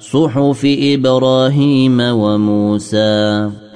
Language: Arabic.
صحف إبراهيم وموسى.